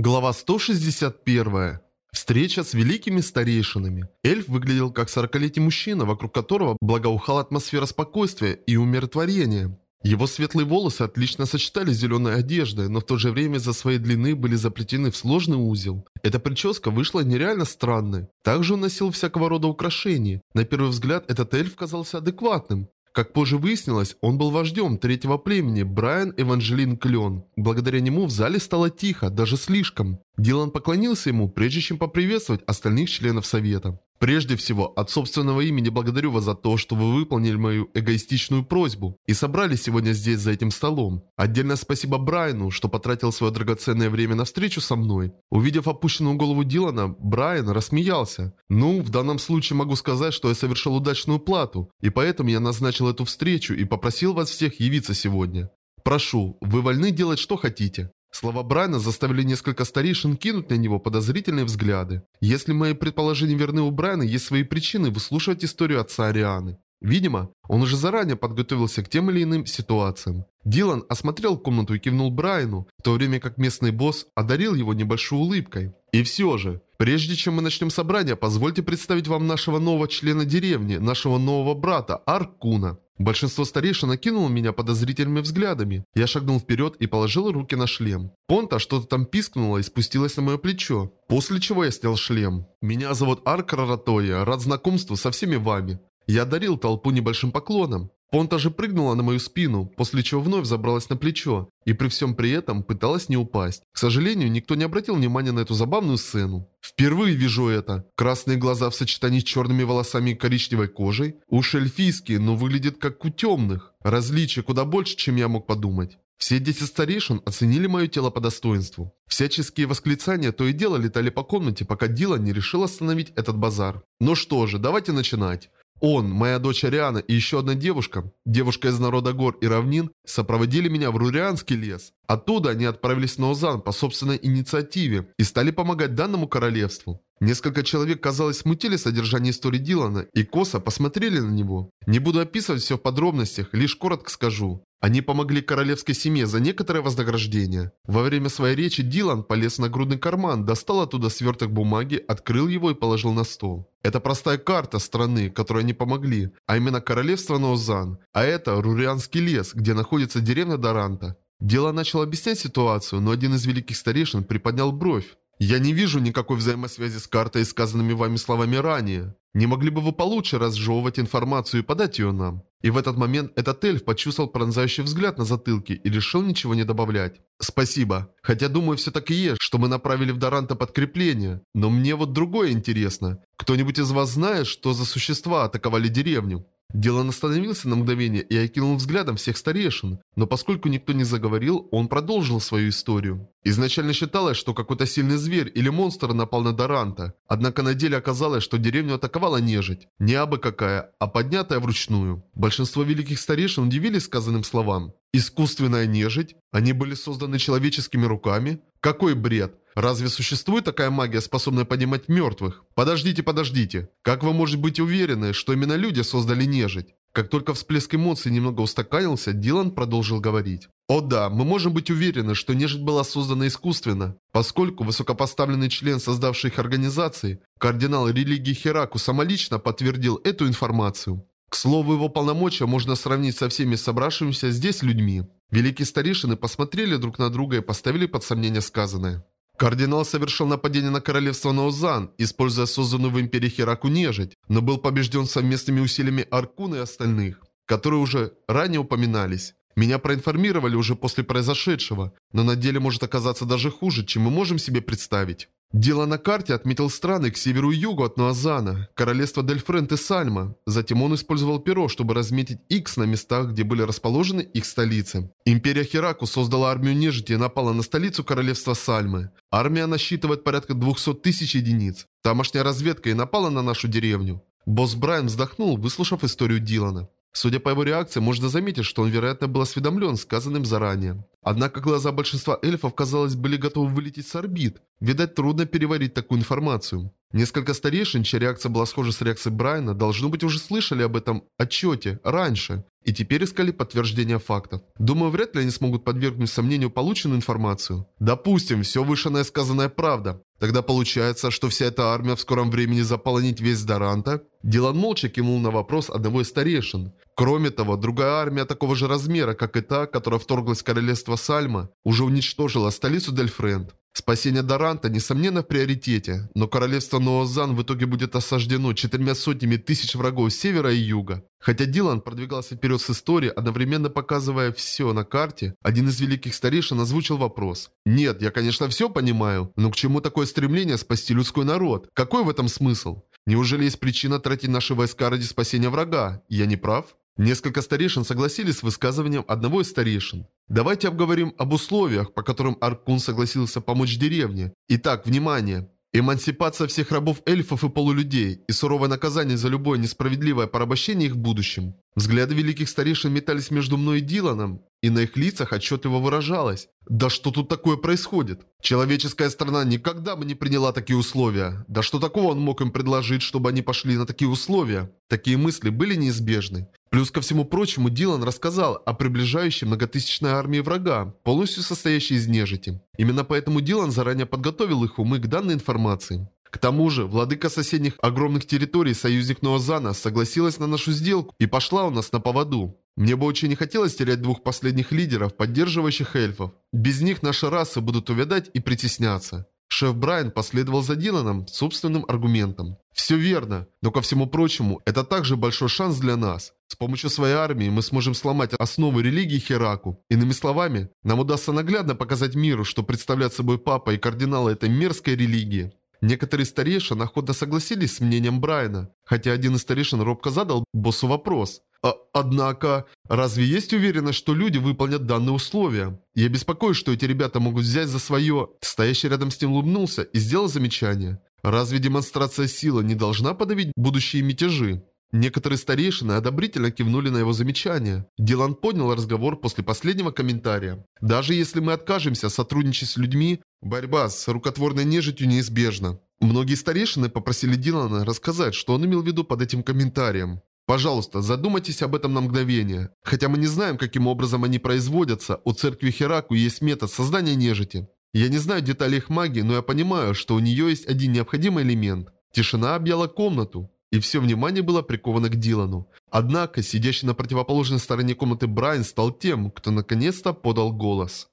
Глава 161. Встреча с великими старейшинами. Эльф выглядел как 40-летний мужчина, вокруг которого благоухала атмосфера спокойствия и умиротворения. Его светлые волосы отлично сочетались с зеленой одеждой, но в то же время из-за своей длины были заплетены в сложный узел. Эта прическа вышла нереально странной. Также он носил всякого рода украшения. На первый взгляд этот эльф казался адекватным. Как позже выяснилось, он был вождем третьего племени Брайан Эванжелин Клен. Благодаря нему в зале стало тихо, даже слишком. Дилан поклонился ему, прежде чем поприветствовать остальных членов совета. Прежде всего, от собственного имени благодарю вас за то, что вы выполнили мою эгоистичную просьбу и собрались сегодня здесь за этим столом. Отдельно спасибо Брайану, что потратил свое драгоценное время на встречу со мной. Увидев опущенную голову Дилана, Брайан рассмеялся. Ну, в данном случае могу сказать, что я совершил удачную плату, и поэтому я назначил эту встречу и попросил вас всех явиться сегодня. Прошу, вы вольны делать что хотите. Слова Брайана заставили несколько старейшин кинуть на него подозрительные взгляды. Если мои предположения верны у Брайана, есть свои причины выслушивать историю отца Арианы. Видимо, он уже заранее подготовился к тем или иным ситуациям. Дилан осмотрел комнату и кивнул Брайану, в то время как местный босс одарил его небольшой улыбкой. И все же, прежде чем мы начнем собрание, позвольте представить вам нашего нового члена деревни, нашего нового брата, Аркуна. Большинство старейшин окинуло меня подозрительными взглядами. Я шагнул вперед и положил руки на шлем. Понта что-то там пискнула и спустилась на мое плечо. После чего я снял шлем. Меня зовут Арк Раратоя, рад знакомству со всеми вами. Я одарил толпу небольшим поклоном. Понта же прыгнула на мою спину, после чего вновь забралась на плечо, и при всем при этом пыталась не упасть. К сожалению, никто не обратил внимания на эту забавную сцену. Впервые вижу это. Красные глаза в сочетании с черными волосами и коричневой кожей. Уши эльфийские, но выглядят как у темных. Различия куда больше, чем я мог подумать. Все дети старейшин оценили мое тело по достоинству. Всяческие восклицания то и дело летали по комнате, пока Дилан не решил остановить этот базар. Ну что же, давайте начинать. Он, моя дочь Ариана и еще одна девушка, девушка из народа гор и равнин, сопроводили меня в Рурианский лес. Оттуда они отправились на Озан по собственной инициативе и стали помогать данному королевству. Несколько человек, казалось, смутили содержание истории Дилана и косо посмотрели на него. Не буду описывать все в подробностях, лишь коротко скажу. Они помогли королевской семье за некоторое вознаграждение. Во время своей речи Дилан полез на грудный карман, достал оттуда сверток бумаги, открыл его и положил на стол. Это простая карта страны, которой они помогли, а именно королевство Ноузан. А это Рурианский лес, где находится деревня Даранта. Дилан начал объяснять ситуацию, но один из великих старейшин приподнял бровь. «Я не вижу никакой взаимосвязи с картой и сказанными вами словами ранее. Не могли бы вы получше разжевывать информацию и подать ее нам?» И в этот момент этот эльф почувствовал пронзающий взгляд на затылке и решил ничего не добавлять. «Спасибо. Хотя думаю, все так и есть, что мы направили в Даранта подкрепление. Но мне вот другое интересно. Кто-нибудь из вас знает, что за существа атаковали деревню?» Дилан остановился на мгновение и окинул взглядом всех старейшин, но поскольку никто не заговорил, он продолжил свою историю. Изначально считалось, что какой-то сильный зверь или монстр напал на Даранта, однако на деле оказалось, что деревню атаковала нежить. Не абы какая, а поднятая вручную. Большинство великих старейшин удивились сказанным словам. Искусственная нежить? Они были созданы человеческими руками? Какой бред! Разве существует такая магия, способная поднимать мертвых? Подождите, подождите. Как вы можете быть уверены, что именно люди создали нежить? Как только всплеск эмоций немного устаканился, Дилан продолжил говорить. О да, мы можем быть уверены, что нежить была создана искусственно, поскольку высокопоставленный член создавшей их организации, кардинал религии Хераку самолично подтвердил эту информацию. К слову, его полномочия можно сравнить со всеми собравшимися здесь людьми. Великие старейшины посмотрели друг на друга и поставили под сомнение сказанное. Кардинал совершил нападение на королевство Наузан, используя созданную в империи Хераку нежить, но был побежден совместными усилиями Аркуна и остальных, которые уже ранее упоминались. Меня проинформировали уже после произошедшего, но на деле может оказаться даже хуже, чем мы можем себе представить. Дело на карте отметил страны к северу и югу от Нуазана, королевство Дельфрент и Сальма. Затем он использовал перо, чтобы разметить X на местах, где были расположены их столицы. Империя Хераку создала армию нежити и напала на столицу королевства Сальмы. Армия насчитывает порядка 200 тысяч единиц. Тамошняя разведка и напала на нашу деревню. Босс Брайан вздохнул, выслушав историю Дилана. Судя по его реакции, можно заметить, что он, вероятно, был осведомлен сказанным заранее. Однако глаза большинства эльфов, казалось, были готовы вылететь с орбит. Видать, трудно переварить такую информацию. Несколько старейшин, чья реакция была схожа с реакцией Брайана, должно быть уже слышали об этом отчете раньше. И теперь искали подтверждение фактов. Думаю, вряд ли они смогут подвергнуть сомнению полученную информацию. Допустим, все вышенное сказанное правда. Тогда получается, что вся эта армия в скором времени заполонит весь Даранта? Дилан молча кивнул на вопрос одного из старейшин. Кроме того, другая армия такого же размера, как и та, которая вторглась в королевство Сальма, уже уничтожила столицу Дельфренд. Спасение Даранта, несомненно, в приоритете, но королевство Ноозан в итоге будет осаждено четырьмя сотнями тысяч врагов с севера и юга. Хотя Дилан продвигался вперед с историей, одновременно показывая все на карте, один из великих старейшин озвучил вопрос. «Нет, я, конечно, все понимаю, но к чему такое стремление спасти людской народ? Какой в этом смысл? Неужели есть причина тратить наши войска ради спасения врага? Я не прав?» Несколько старейшин согласились с высказыванием одного из старейшин. Давайте обговорим об условиях, по которым Аркун согласился помочь деревне. Итак, внимание! Эмансипация всех рабов эльфов и полулюдей и суровое наказание за любое несправедливое порабощение их в будущем. Взгляды великих старейшин метались между мной и Диланом, и на их лицах отчетливо выражалось. Да что тут такое происходит? Человеческая страна никогда бы не приняла такие условия. Да что такого он мог им предложить, чтобы они пошли на такие условия? Такие мысли были неизбежны. Плюс ко всему прочему, Дилан рассказал о приближающей многотысячной армии врага, полностью состоящей из нежити. Именно поэтому Дилан заранее подготовил их умы к данной информации. К тому же, владыка соседних огромных территорий, союзник Ноозана, согласилась на нашу сделку и пошла у нас на поводу. Мне бы очень не хотелось терять двух последних лидеров, поддерживающих эльфов. Без них наши расы будут увядать и притесняться. Шеф Брайан последовал за Диланом собственным аргументом. Все верно, но ко всему прочему, это также большой шанс для нас. С помощью своей армии мы сможем сломать основы религии Хераку. Иными словами, нам удастся наглядно показать миру, что представляют собой папа и кардиналы этой мерзкой религии. Некоторые старейшины охотно согласились с мнением Брайана, хотя один из старейшин робко задал боссу вопрос. А, однако, разве есть уверенность, что люди выполнят данные условия? Я беспокоюсь, что эти ребята могут взять за свое... Стоящий рядом с ним улыбнулся и сделал замечание. Разве демонстрация силы не должна подавить будущие мятежи? Некоторые старейшины одобрительно кивнули на его замечание. Дилан поднял разговор после последнего комментария. Даже если мы откажемся сотрудничать с людьми, борьба с рукотворной нежитью неизбежна. Многие старейшины попросили Дилана рассказать, что он имел в виду под этим комментарием. Пожалуйста, задумайтесь об этом на мгновение. Хотя мы не знаем, каким образом они производятся, у церкви Хераку есть метод создания нежити. Я не знаю деталей их магии, но я понимаю, что у нее есть один необходимый элемент. Тишина объяла комнату, и все внимание было приковано к Дилану. Однако, сидящий на противоположной стороне комнаты Брайан стал тем, кто наконец-то подал голос.